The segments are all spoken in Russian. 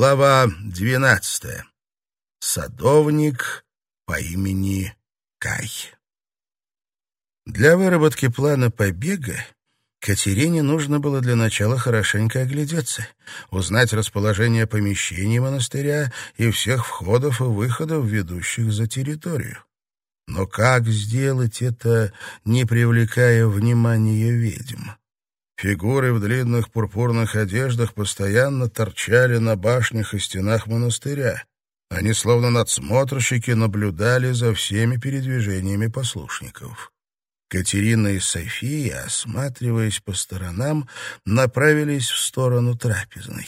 Глава двенадцатая. Садовник по имени Кай. Для выработки плана побега Катерине нужно было для начала хорошенько оглядеться, узнать расположение помещений монастыря и всех входов и выходов, ведущих за территорию. Но как сделать это, не привлекая внимания ведьм? Фигуры в длинных пурпурных одеждах постоянно торчали на башнях и стенах монастыря. Они, словно надсмотрщики, наблюдали за всеми передвижениями послушников. Катерина и София, осматриваясь по сторонам, направились в сторону трапезной.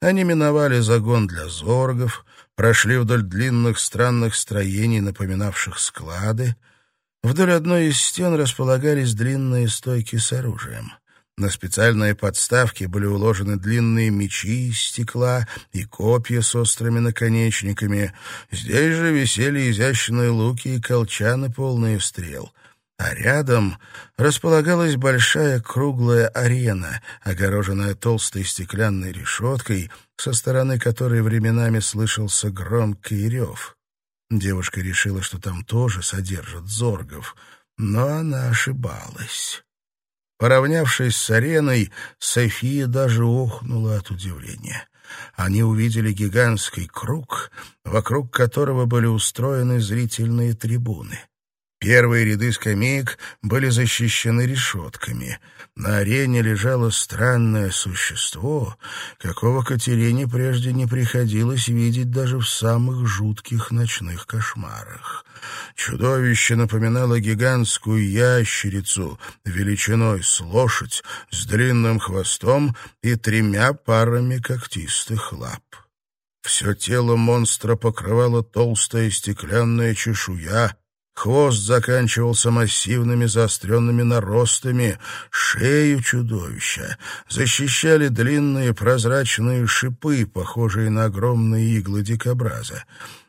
Они миновали загон для зоргов, прошли вдоль длинных странных строений, напоминавших склады. Вдоль одной из стен располагались длинные стойки с оружием. На специальные подставки были уложены длинные мечи из стекла и копья с острыми наконечниками. Здесь же висели изящные луки и колчаны, полные стрел. А рядом располагалась большая круглая арена, огороженная толстой стеклянной решеткой, со стороны которой временами слышался громкий рев. Девушка решила, что там тоже содержат зоргов, но она ошибалась. Поравнявшись с ареной, София даже охнула от удивления. Они увидели гигантский круг, вокруг которого были устроены зрительные трибуны. Первые ряды скамеек были защищены решетками. На арене лежало странное существо, какого Катерине прежде не приходилось видеть даже в самых жутких ночных кошмарах. Чудовище напоминало гигантскую ящерицу величиной с лошадь, с длинным хвостом и тремя парами когтистых лап. Все тело монстра покрывала толстая стеклянная чешуя, Хвост заканчивался массивными заостренными наростами, шею чудовища защищали длинные прозрачные шипы, похожие на огромные иглы дикобраза.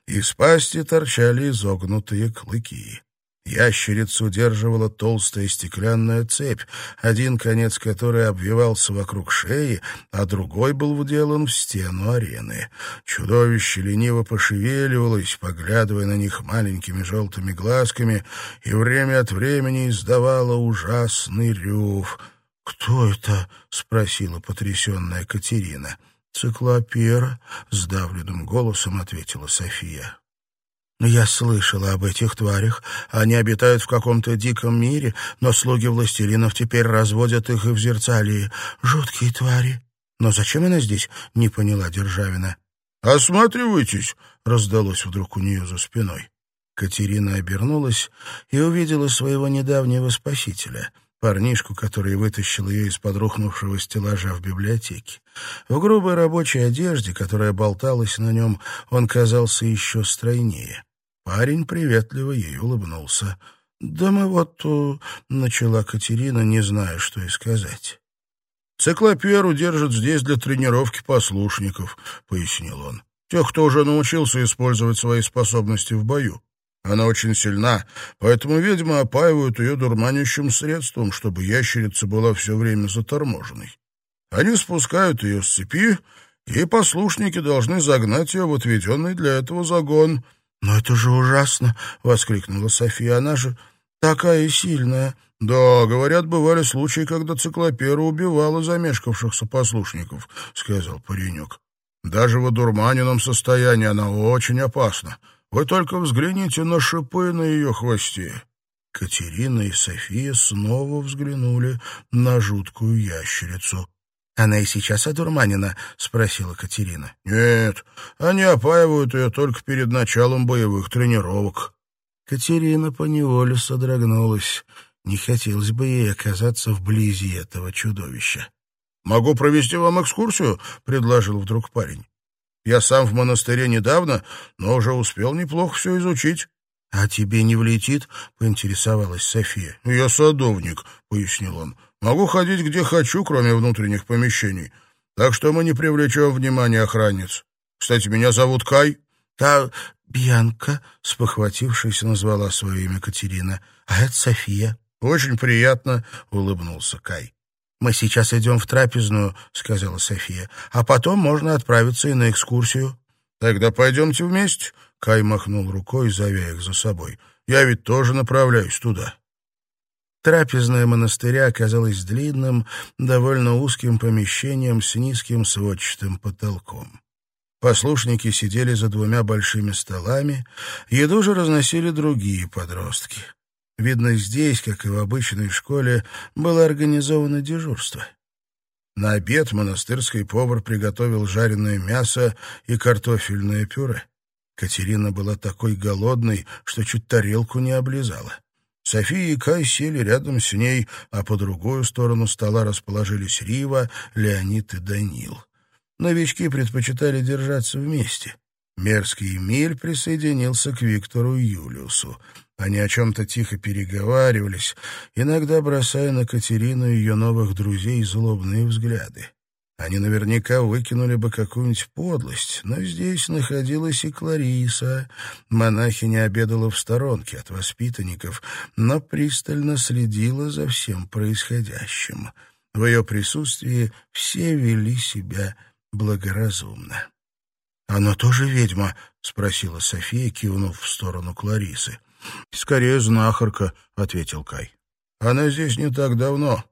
Из пасти торчали изогнутые клыки. Ящерицу удерживала толстая стеклянная цепь, один конец которой обвивался вокруг шеи, а другой был вделан в стену арены. Чудовище лениво пошевеливалось, поглядывая на них маленькими желтыми глазками, и время от времени издавало ужасный рев. «Кто это?» — спросила потрясенная Катерина. «Циклопера», — сдавленным голосом ответила София. Я слышала об этих тварях. Они обитают в каком-то диком мире, но слуги властелинов теперь разводят их и в зерцалии. Жуткие твари. Но зачем она здесь? Не поняла Державина. «Осматривайтесь!» — раздалось вдруг у нее за спиной. Катерина обернулась и увидела своего недавнего спасителя — парнишку, который вытащил ее из-под рухнувшего стеллажа в библиотеке. В грубой рабочей одежде, которая болталась на нем, он казался еще стройнее. Парень приветливо ей улыбнулся. «Да мы вот...» э, — начала Катерина, не зная, что и сказать. «Циклоперу держат здесь для тренировки послушников», — пояснил он. «Тех, кто уже научился использовать свои способности в бою. Она очень сильна, поэтому ведьмы опаивают ее дурманящим средством, чтобы ящерица была все время заторможенной. Они спускают ее с цепи, и послушники должны загнать ее в отведенный для этого загон». «Но это же ужасно!» — воскликнула София. «Она же такая сильная!» «Да, говорят, бывали случаи, когда циклопера убивала замешкавшихся послушников», — сказал паренек. «Даже в одурманенном состоянии она очень опасна. Вы только взгляните на шипы на ее хвосте». Катерина и София снова взглянули на жуткую ящерицу. «Она и сейчас одурманена?» — спросила Катерина. «Нет, они опаивают ее только перед началом боевых тренировок». Катерина поневоле содрогнулась. Не хотелось бы ей оказаться вблизи этого чудовища. «Могу провести вам экскурсию?» — предложил вдруг парень. «Я сам в монастыре недавно, но уже успел неплохо все изучить». «А тебе не влетит?» — поинтересовалась София. «Я садовник», — пояснил он. Могу ходить где хочу, кроме внутренних помещений. Так что мы не привлечем внимания охранниц. Кстати, меня зовут Кай». «Та Бьянка», — спохватившись, назвала свое имя Катерина. «А это София». «Очень приятно», — улыбнулся Кай. «Мы сейчас идем в трапезную», — сказала София, «а потом можно отправиться и на экскурсию». «Тогда пойдемте вместе», — Кай махнул рукой, зовя их за собой. «Я ведь тоже направляюсь туда». Трапезная монастыря оказалась длинным, довольно узким помещением с низким сводчатым потолком. Послушники сидели за двумя большими столами, еду же разносили другие подростки. Видно, здесь, как и в обычной школе, было организовано дежурство. На обед монастырский повар приготовил жареное мясо и картофельное пюре. Катерина была такой голодной, что чуть тарелку не облизала. София и Кай сели рядом с ней, а по другую сторону стола расположились Рива, Леонид и Данил. Новички предпочитали держаться вместе. Мерзкий Эмиль присоединился к Виктору Юлиусу. Они о чем-то тихо переговаривались, иногда бросая на Катерину и ее новых друзей злобные взгляды. Они наверняка выкинули бы какую-нибудь подлость, но здесь находилась и Клариса. Монахиня обедала в сторонке от воспитанников, но пристально следила за всем происходящим. В ее присутствии все вели себя благоразумно. «Она тоже ведьма?» — спросила София, кивнув в сторону Кларисы. «Скорее знахарка», — ответил Кай. «Она здесь не так давно.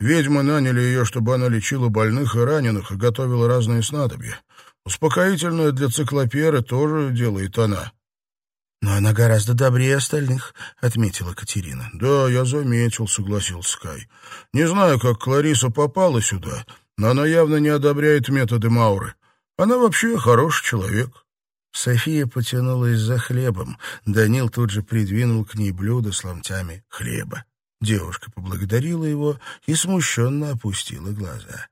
Ведьмы наняли ее, чтобы она лечила больных и раненых и готовила разные снадобья. Успокоительное для циклоперы тоже делает она». «Но она гораздо добрее остальных», — отметила Катерина. «Да, я заметил», — согласился Кай. «Не знаю, как Клариса попала сюда, но она явно не одобряет методы Мауры. Она вообще хороший человек». София потянулась за хлебом. Данил тут же придвинул к ней блюдо с ломтями хлеба. Девушка поблагодарила его и смущенно опустила глаза.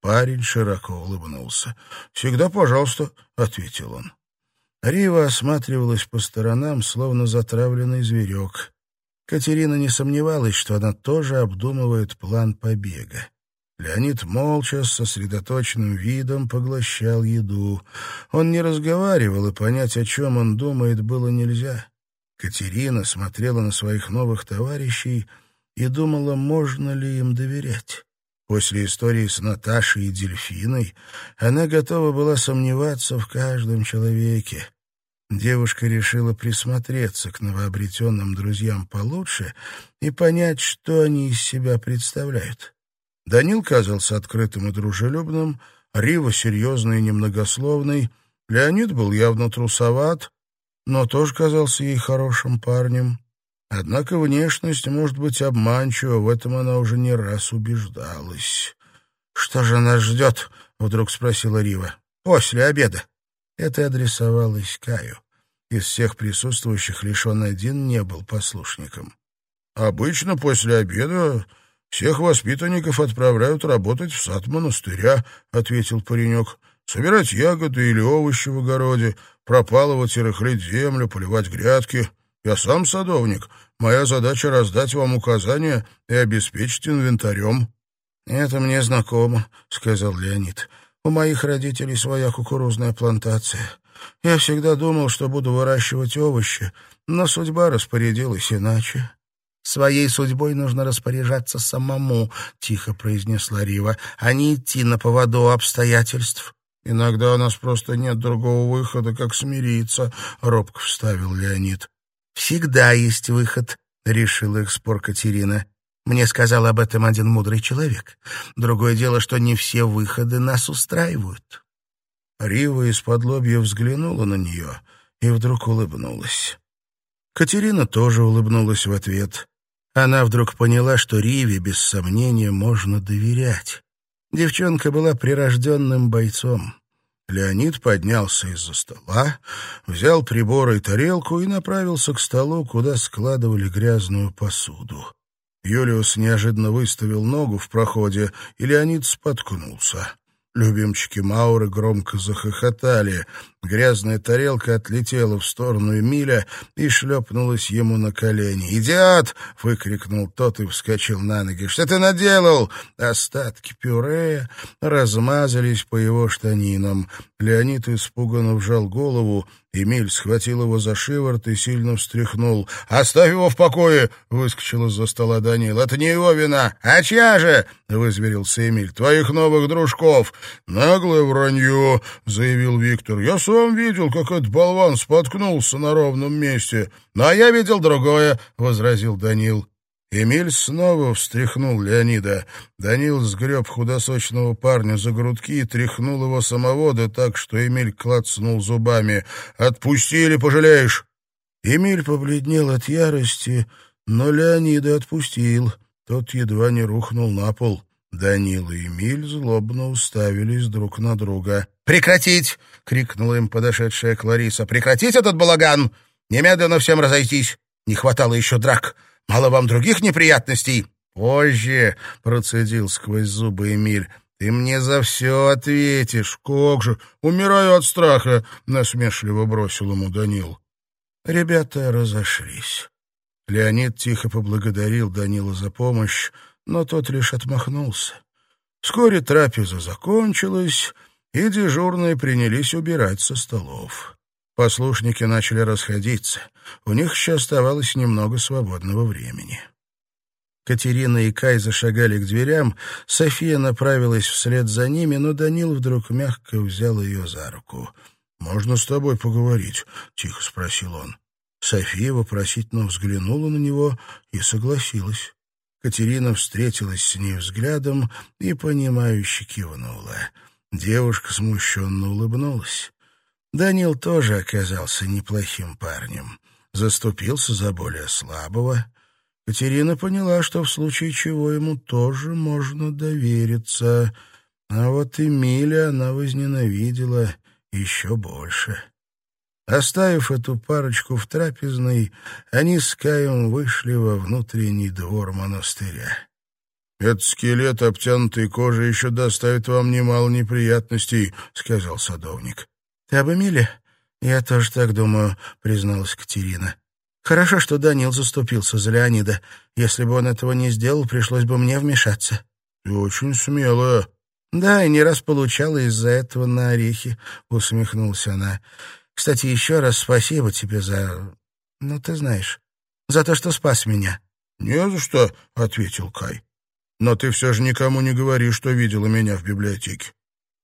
Парень широко улыбнулся. «Всегда пожалуйста», — ответил он. Рива осматривалась по сторонам, словно затравленный зверек. Катерина не сомневалась, что она тоже обдумывает план побега. Леонид молча, с сосредоточенным видом поглощал еду. Он не разговаривал, и понять, о чем он думает, было нельзя. Катерина смотрела на своих новых товарищей и думала, можно ли им доверять. После истории с Наташей и Дельфиной она готова была сомневаться в каждом человеке. Девушка решила присмотреться к новообретенным друзьям получше и понять, что они из себя представляют. Данил казался открытым и дружелюбным, Рива серьезный и немногословный, Леонид был явно трусоват, но тоже казался ей хорошим парнем. Однако внешность может быть обманчива, в этом она уже не раз убеждалась. «Что же нас ждет?» — вдруг спросила Рива. «После обеда». Это адресовалось Каю. Из всех присутствующих лишь он один не был послушником. «Обычно после обеда «Всех воспитанников отправляют работать в сад монастыря», — ответил паренек. «Собирать ягоды или овощи в огороде, пропалывать и рыхлить землю, поливать грядки. Я сам садовник. Моя задача — раздать вам указания и обеспечить инвентарем». «Это мне знакомо», — сказал Леонид. «У моих родителей своя кукурузная плантация. Я всегда думал, что буду выращивать овощи, но судьба распорядилась иначе». «Своей судьбой нужно распоряжаться самому», — тихо произнесла Рива, «а не идти на поводу обстоятельств». «Иногда у нас просто нет другого выхода, как смириться», — робко вставил Леонид. «Всегда есть выход», — решила их спор Катерина. «Мне сказал об этом один мудрый человек. Другое дело, что не все выходы нас устраивают». Рива из-под лобья взглянула на нее и вдруг улыбнулась. Катерина тоже улыбнулась в ответ. Она вдруг поняла, что Риве, без сомнения, можно доверять. Девчонка была прирожденным бойцом. Леонид поднялся из-за стола, взял приборы и тарелку и направился к столу, куда складывали грязную посуду. Юлиус неожиданно выставил ногу в проходе, и Леонид споткнулся. Любимчики Мауры громко захохотали. Грязная тарелка отлетела в сторону Эмиля и шлепнулась ему на колени. «Идиот!» — выкрикнул тот и вскочил на ноги. «Что ты наделал?» Остатки пюре размазались по его штанинам. Леонид испуганно вжал голову. Эмиль схватил его за шиворот и сильно встряхнул. «Оставь его в покое!» — выскочил из-за стола Данил. «Это не его вина! А чья же?» — вызверился Эмиль. «Твоих новых дружков!» «Наглое вранье!» — заявил Виктор. «Я сам видел, как этот болван споткнулся на ровном месте». «Но я видел другое!» — возразил Данил. Эмиль снова встряхнул Леонида. Данил сгреб худосочного парня за грудки и тряхнул его самого, да так, что Эмиль клацнул зубами. «Отпусти или пожалеешь!» Эмиль побледнел от ярости, но Леонида отпустил. Тот едва не рухнул на пол. Данил и Эмиль злобно уставились друг на друга. «Прекратить!» — крикнула им подошедшая Клариса. «Прекратить этот балаган! Немедленно всем разойтись! Не хватало еще драк!» Мало вам других неприятностей?» «Позже», — процедил сквозь зубы Эмиль, — «ты мне за все ответишь. Как же, умираю от страха», — насмешливо бросил ему Данил. Ребята разошлись. Леонид тихо поблагодарил Данила за помощь, но тот лишь отмахнулся. Вскоре трапеза закончилась, и дежурные принялись убирать со столов. Послушники начали расходиться. У них еще оставалось немного свободного времени. Катерина и Кай зашагали к дверям, София направилась вслед за ними, но Данил вдруг мягко взял ее за руку. «Можно с тобой поговорить?» — тихо спросил он. София вопросительно взглянула на него и согласилась. Катерина встретилась с ней взглядом и, понимающе кивнула. Девушка смущенно улыбнулась. Данил тоже оказался неплохим парнем. Заступился за более слабого. Катерина поняла, что в случае чего ему тоже можно довериться. А вот Эмиля она возненавидела еще больше. Оставив эту парочку в трапезной, они с Каем вышли во внутренний двор монастыря. «Этот скелет, обтянутый кожей, еще доставит вам немало неприятностей», — сказал садовник. «Ты об Эмиле?» «Я тоже так думаю», — призналась Катерина. «Хорошо, что Данил заступился за Леонида. Если бы он этого не сделал, пришлось бы мне вмешаться». «Ты очень смелая». «Да, и не раз получала из-за этого на орехи», — усмехнулась она. «Кстати, еще раз спасибо тебе за... Ну, ты знаешь, за то, что спас меня». «Не за что», — ответил Кай. «Но ты все же никому не говори, что видела меня в библиотеке.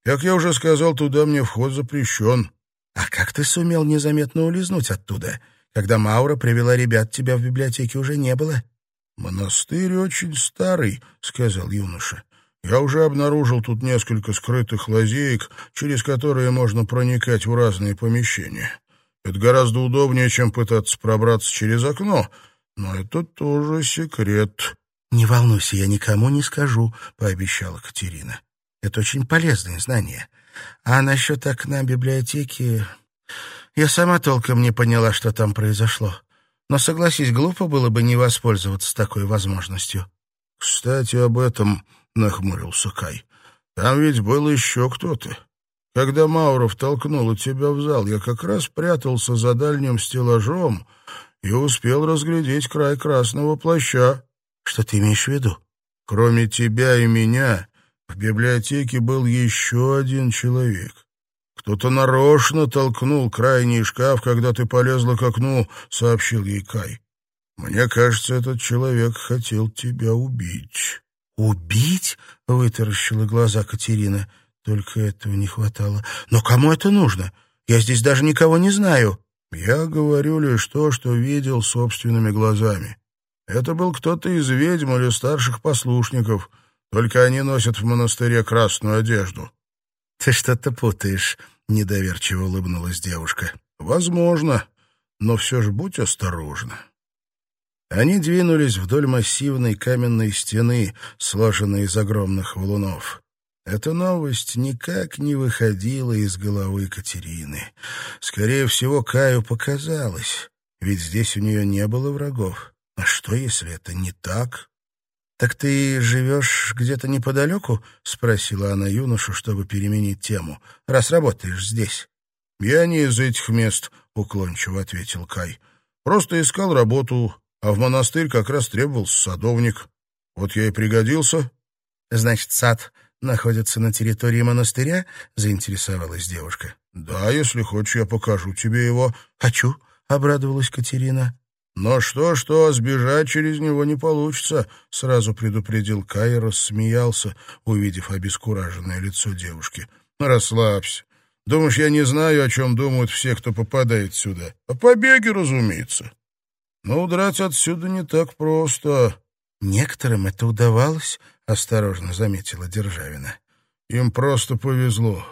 Как я уже сказал, туда мне вход запрещен. А как ты сумел незаметно улизнуть оттуда? Когда Маура привела ребят, тебя в библиотеке уже не было. Монастырь очень старый, сказал юноша. Я уже обнаружил тут несколько скрытых лазеек, через которые можно проникать в разные помещения. Это гораздо удобнее, чем пытаться пробраться через окно, но это тоже секрет. «Не волнуйся, я никому не скажу», — пообещала Катерина. Это очень полезные знания. А насчет окна библиотеки... Я сама толком не поняла, что там произошло. Но, согласись, глупо было бы не воспользоваться такой возможностью. — Кстати, об этом нахмурился Кай. — Там ведь был еще кто-то. Когда Мауров толкнула тебя в зал, я как раз прятался за дальним стеллажом и успел разглядеть край красного плаща. — Что ты имеешь в виду? — Кроме тебя и меня в библиотеке был еще один человек. Кто-то нарочно толкнул крайний шкаф, когда ты полезла к окну, — сообщил ей Кай. Мне кажется, этот человек хотел тебя убить. «Убить?» — вытаращила глаза Катерина. Только этого не хватало. «Но кому это нужно? Я здесь даже никого не знаю». «Я говорю лишь то, что видел собственными глазами. Это был кто-то из ведьм или старших послушников. Только они носят в монастыре красную одежду». «Ты что-то путаешь», — недоверчиво улыбнулась девушка. «Возможно, но все же будь осторожна». Они двинулись вдоль массивной каменной стены, сложенной из огромных валунов. Эта новость никак не выходила из головы Катерины. Скорее всего, Каю показалось, ведь здесь у нее не было врагов. А что, если это не так? «Так ты живешь где-то неподалеку?» — спросила она юношу, чтобы переменить тему. «Раз работаешь здесь». «Я не из этих мест», — уклончиво ответил Кай. «Просто искал работу, а в монастырь как раз требовался садовник. Вот я и пригодился». «Значит, сад находится на территории монастыря?» — заинтересовалась девушка. «Да, если хочешь, я покажу тебе его». «Хочу», — обрадовалась Катерина. «Но что-что, сбежать через него не получится», — сразу предупредил Кай и рассмеялся, увидев обескураженное лицо девушки. «Расслабься. Думаешь, я не знаю, о чем думают все, кто попадает сюда? О побеге, разумеется. Но удрать отсюда не так просто». «Некоторым это удавалось», — осторожно заметила Державина. «Им просто повезло.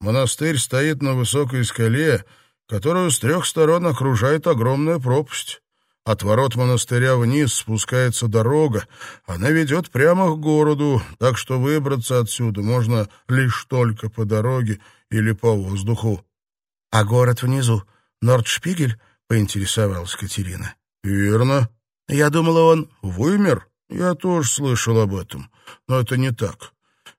Монастырь стоит на высокой скале, которую с трех сторон окружает огромная пропасть. От ворот монастыря вниз спускается дорога. Она ведет прямо к городу, так что выбраться отсюда можно лишь только по дороге или по воздуху. — А город внизу? Нордшпигель? — поинтересовалась Катерина. — Верно. — Я думала, он... — Вымер? Я тоже слышал об этом. Но это не так.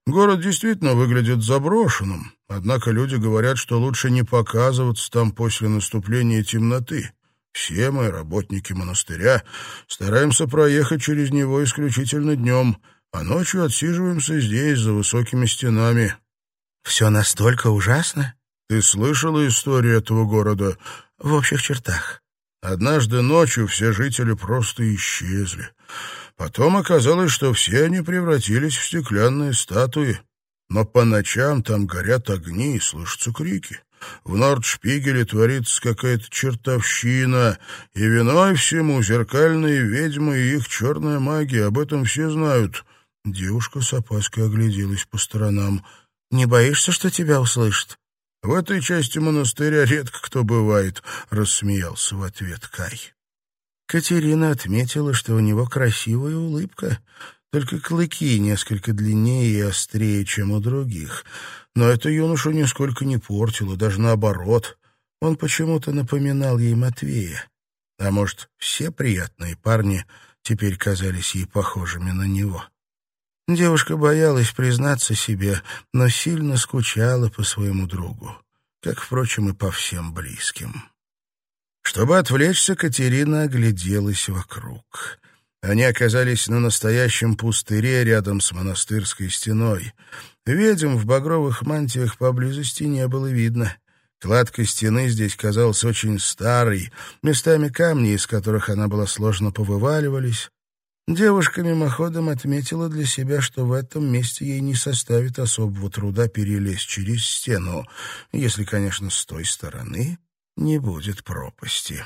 Город действительно выглядит заброшенным, однако люди говорят, что лучше не показываться там после наступления темноты. Все мы, работники монастыря, стараемся проехать через него исключительно днем, а ночью отсиживаемся здесь, за высокими стенами. Все настолько ужасно? Ты слышала историю этого города? В общих чертах. Однажды ночью все жители просто исчезли. Потом оказалось, что все они превратились в стеклянные статуи. Но по ночам там горят огни и слышатся крики. В Нордшпигеле творится какая-то чертовщина, и виной всему зеркальные ведьмы и их черная магия. Об этом все знают. Девушка с опаской огляделась по сторонам. «Не боишься, что тебя услышат?» «В этой части монастыря редко кто бывает», — рассмеялся в ответ Кай. Катерина отметила, что у него красивая улыбка, только клыки несколько длиннее и острее, чем у других. Но это юношу нисколько не портило, даже наоборот. Он почему-то напоминал ей Матвея. А может, все приятные парни теперь казались ей похожими на него. Девушка боялась признаться себе, но сильно скучала по своему другу, как, впрочем, и по всем близким. Чтобы отвлечься, Катерина огляделась вокруг. Они оказались на настоящем пустыре рядом с монастырской стеной. Ведьм в багровых мантиях поблизости не было видно. Кладка стены здесь казалась очень старой, местами камни, из которых она была сложно повываливались. Девушка мимоходом отметила для себя, что в этом месте ей не составит особого труда перелезть через стену, если, конечно, с той стороны не будет пропасти.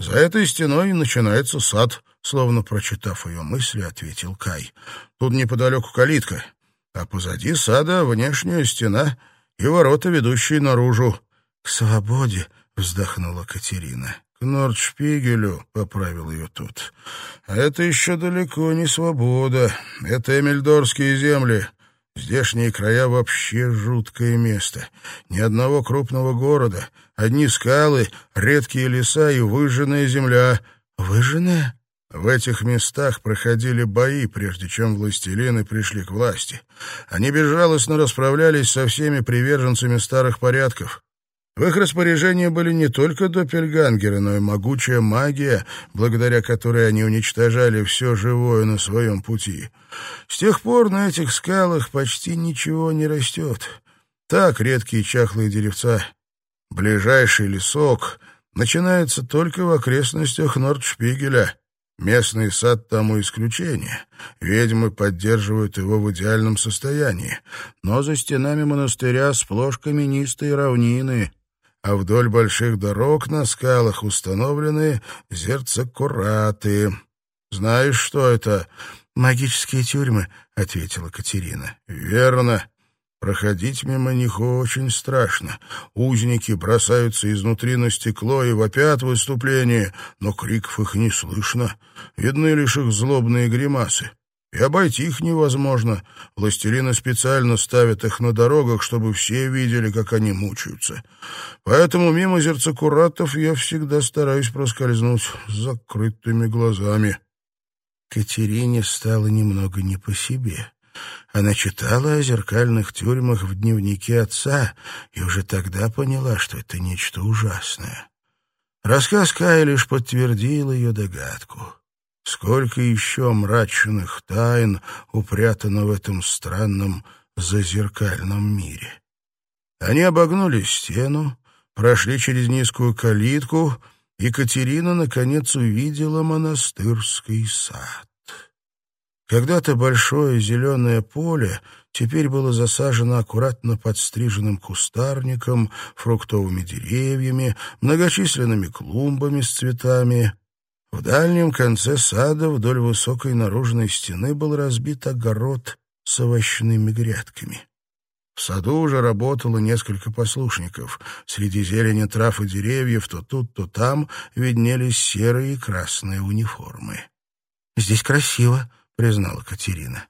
«За этой стеной начинается сад», — словно прочитав ее мысли, ответил Кай. «Тут неподалеку калитка, а позади сада внешняя стена и ворота, ведущие наружу». «К свободе», — вздохнула Катерина. «К Нордшпигелю», — поправил ее тут. «А это еще далеко не свобода. Это Эмельдорские земли. Здешние края вообще жуткое место. Ни одного крупного города, одни скалы, редкие леса и выжженная земля. Выжженная? В этих местах проходили бои, прежде чем властелины пришли к власти. Они безжалостно расправлялись со всеми приверженцами старых порядков. В их распоряжении были не только доппельгангеры, но и могучая магия, благодаря которой они уничтожали все живое на своем пути. С тех пор на этих скалах почти ничего не растет. Так редкие чахлые деревца. Ближайший лесок начинается только в окрестностях Нордшпигеля. Местный сад тому исключение. Ведьмы поддерживают его в идеальном состоянии. Но за стенами монастыря сплошь каменистые равнины а вдоль больших дорог на скалах установлены зерцекураты. Знаешь, что это? Магические тюрьмы, ответила Катерина. Верно. Проходить мимо них очень страшно. Узники бросаются изнутри на стекло и вопят в выступлении, но криков их не слышно. Видны лишь их злобные гримасы. И обойти их невозможно. Властелины специально ставят их на дорогах, чтобы все видели, как они мучаются. Поэтому мимо зерцекуратов я всегда стараюсь проскользнуть с закрытыми глазами. Катерине стало немного не по себе. Она читала о зеркальных тюрьмах в дневнике отца и уже тогда поняла, что это нечто ужасное. Рассказ Кая лишь подтвердил ее догадку. Сколько еще мрачных тайн упрятано в этом странном зазеркальном мире. Они обогнули стену, прошли через низкую калитку, и Катерина, наконец, увидела монастырский сад. Когда-то большое зеленое поле теперь было засажено аккуратно подстриженным кустарником, фруктовыми деревьями, многочисленными клумбами с цветами. В дальнем конце сада вдоль высокой наружной стены был разбит огород с овощными грядками. В саду уже работало несколько послушников. Среди зелени трав и деревьев то тут, то там виднелись серые и красные униформы. «Здесь красиво», признала Катерина.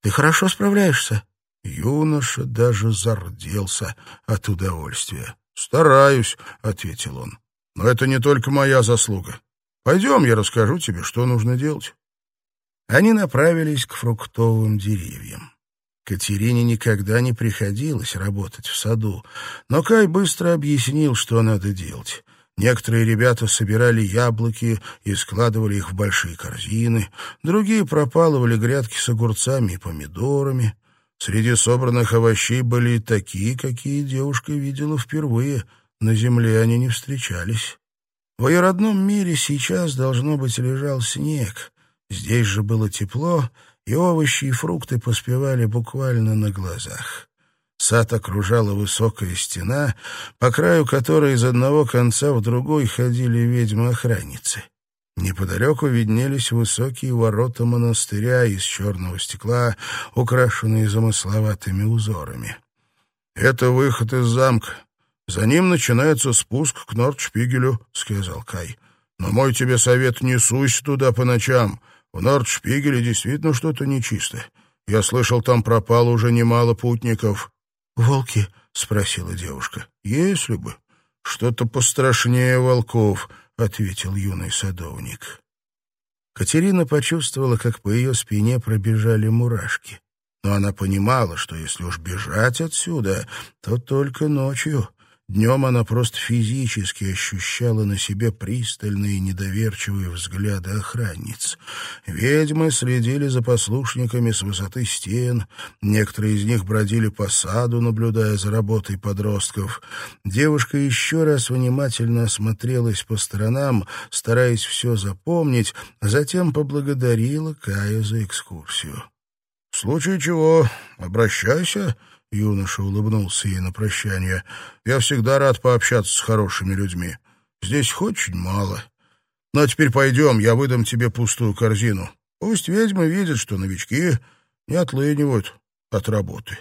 «Ты хорошо справляешься». Юноша даже зарделся от удовольствия. «Стараюсь», — ответил он. «Но это не только моя заслуга. Пойдем, я расскажу тебе, что нужно делать». Они направились к фруктовым деревьям. Катерине никогда не приходилось работать в саду, но Кай быстро объяснил, что надо делать. Некоторые ребята собирали яблоки и складывали их в большие корзины, другие пропалывали грядки с огурцами и помидорами. Среди собранных овощей были и такие, какие девушка видела впервые. На земле они не встречались. В ее родном мире сейчас, должно быть, лежал снег. Здесь же было тепло, и овощи и фрукты поспевали буквально на глазах. Сад окружала высокая стена, по краю которой из одного конца в другой ходили ведьмы-охранницы. Неподалеку виднелись высокие ворота монастыря из черного стекла, украшенные замысловатыми узорами. «Это выход из замка. За ним начинается спуск к Нордшпигелю», — сказал Кай. «Но мой тебе совет, не суйся туда по ночам. В Нордшпигеле действительно что-то нечисто. Я слышал, там пропало уже немало путников». «Волки?» — спросила девушка. «Если бы. Что-то пострашнее волков», — ответил юный садовник. Катерина почувствовала, как по ее спине пробежали мурашки. Но она понимала, что если уж бежать отсюда, то только ночью. Днем она просто физически ощущала на себе пристальные недоверчивые взгляды охранниц. Ведьмы следили за послушниками с высоты стен, некоторые из них бродили по саду, наблюдая за работой подростков. Девушка еще раз внимательно осмотрелась по сторонам, стараясь все запомнить, а затем поблагодарила Кая за экскурсию. — В случае чего обращайся, Юноша улыбнулся ей на прощание. «Я всегда рад пообщаться с хорошими людьми. Здесь их очень мало. А теперь пойдем, я выдам тебе пустую корзину. Пусть ведьмы видят, что новички не отлынивают от работы».